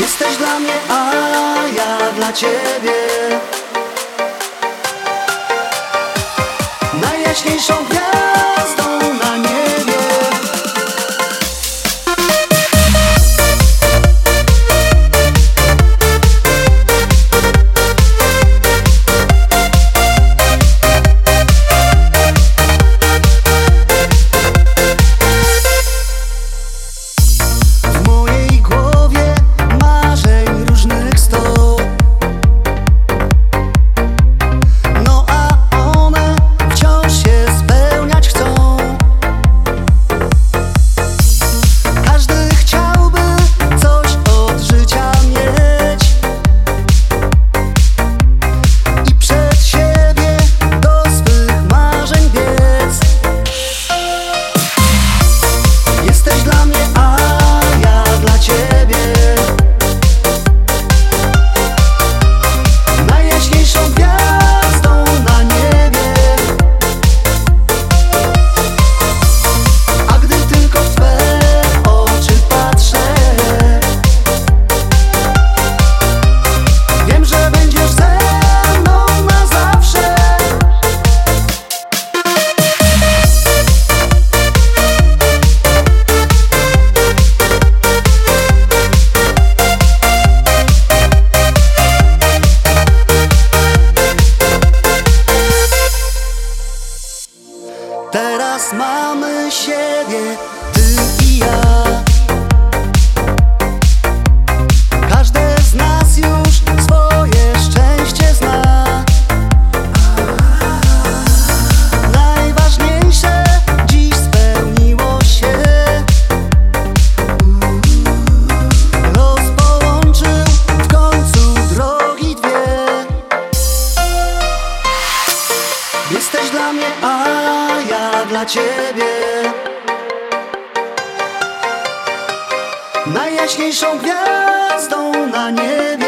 Jesteś dla mnie, a ja dla ciebie. Najjaśniejszą gwiazdą siebie, ty i ja Każdy z nas już swoje szczęście zna. Najważniejsze dziś spełniło się. Los połączył w końcu drogi dwie. Jesteś dla mnie, a ja dla ciebie Najjaśniejszą gwiazdą na niebie